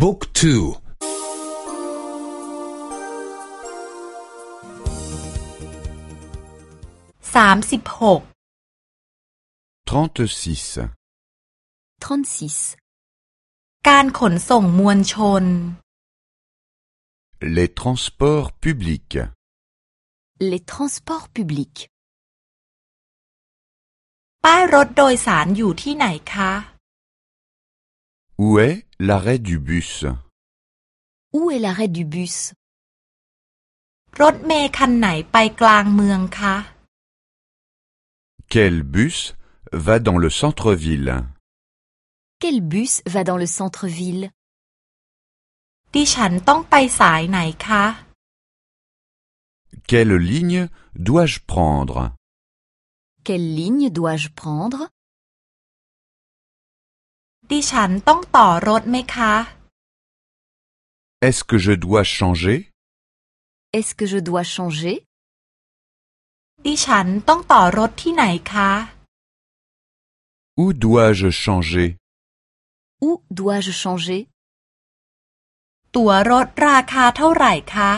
บุ๊กทูสามสิบหก 36. 36. การขนส่งมวลชน Les transports publics. Les transports publics. ป้ายรถโดยสารอยู่ที่ไหนคะ Où est l'arrêt du bus Où est l'arrêt du bus รถเมล์คันไหนไปกลางเมืองคะ Quel bus va dans le centre-ville Quel bus va dans le centre-ville ดิฉันต้องไปสายไหนคะ Quelle ligne dois-je prendre Quelle ligne dois-je prendre ดิฉันต้องต่อรถไหมคะ Est-ce que je dois changer Est-ce que je dois changer ดิฉันต้องต่อรถที่ไหนคะ Où dois-je changer Où dois-je changer ตั๋วรถราคาเท่าไหร่คะ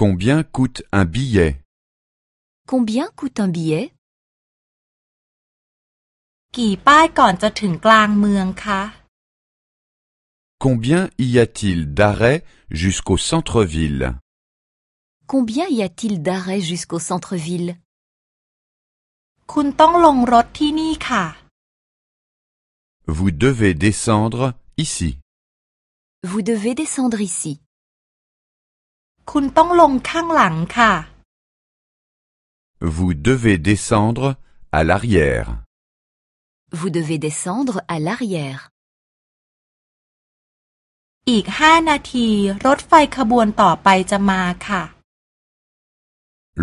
Combien coûte un billet Combien coûte un billet กี่ป้ายก่อนจะถึงกลางเมืองคะ Combien y a-t-il d'arrêts jusqu'au centre-ville Combien y a-t-il d'arrêts jusqu'au centre-ville คุณต้องลงรถที่นี่ค่ะ Vous devez descendre ici. Vous devez descendre ici. คุณต้องลงข้างหลังค่ะ Vous devez descendre à l'arrière. Vous devez descendre à l'arrière. อีกห้านาที รถไฟขบวนต่อไปจะมาค่ะ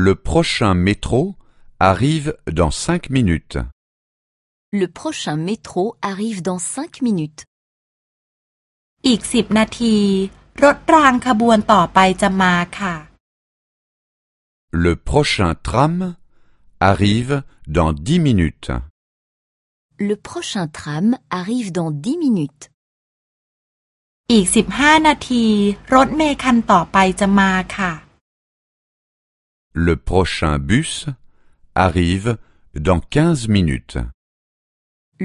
Le prochain métro arrive dans cinq minutes. Le prochain métro arrive dans cinq minutes. อีกสิบนาที รถรางขบวนต่อไปจะมาค่ะ Le prochain tram arrive dans dix minutes. Le prochain tram arrive dans dix minutes. อีกสิบห้านาที รถเมล์คันต่อไปจะมาค่ะ Le prochain bus arrive dans quinze minutes.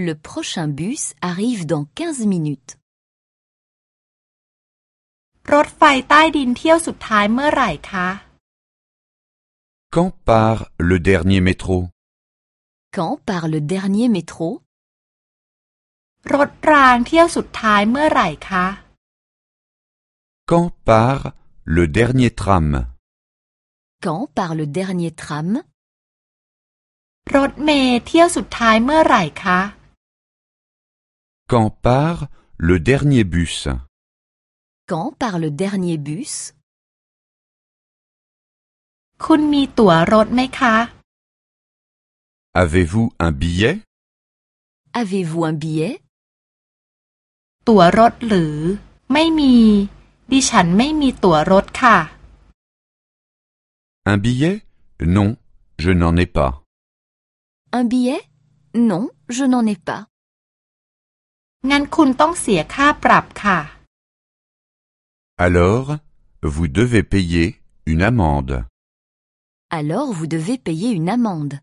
Le prochain bus arrive dans quinze minutes. รถไฟใต้ดินเที่ยวสุดท้ายเมื่อไหร่คะ Quand part le dernier métro Quand part le dernier métro รถรางเที่ยวสุดท้ายเมื่อไหร่คะ Quand part le dernier tram Quand part le dernier tram รถเมล์เที่ยวสุดท้ายเมื่อไหร่คะ Quand part le dernier bus Quand part le dernier bus คุณมีตั๋วรถไหมคะ Avez-vous un billet Avez-vous un billet ตั๋วรถหรือ ไม่มี ดิฉันไม่มีตั๋วรถค่ะ Un billet Non, je n'en ai pas. Un billet Non, je n'en ai pas. งั้นคุณต้องเสียค่าปรับค่ะ Alors, vous devez payer une amende. Alors vous devez payer une amende.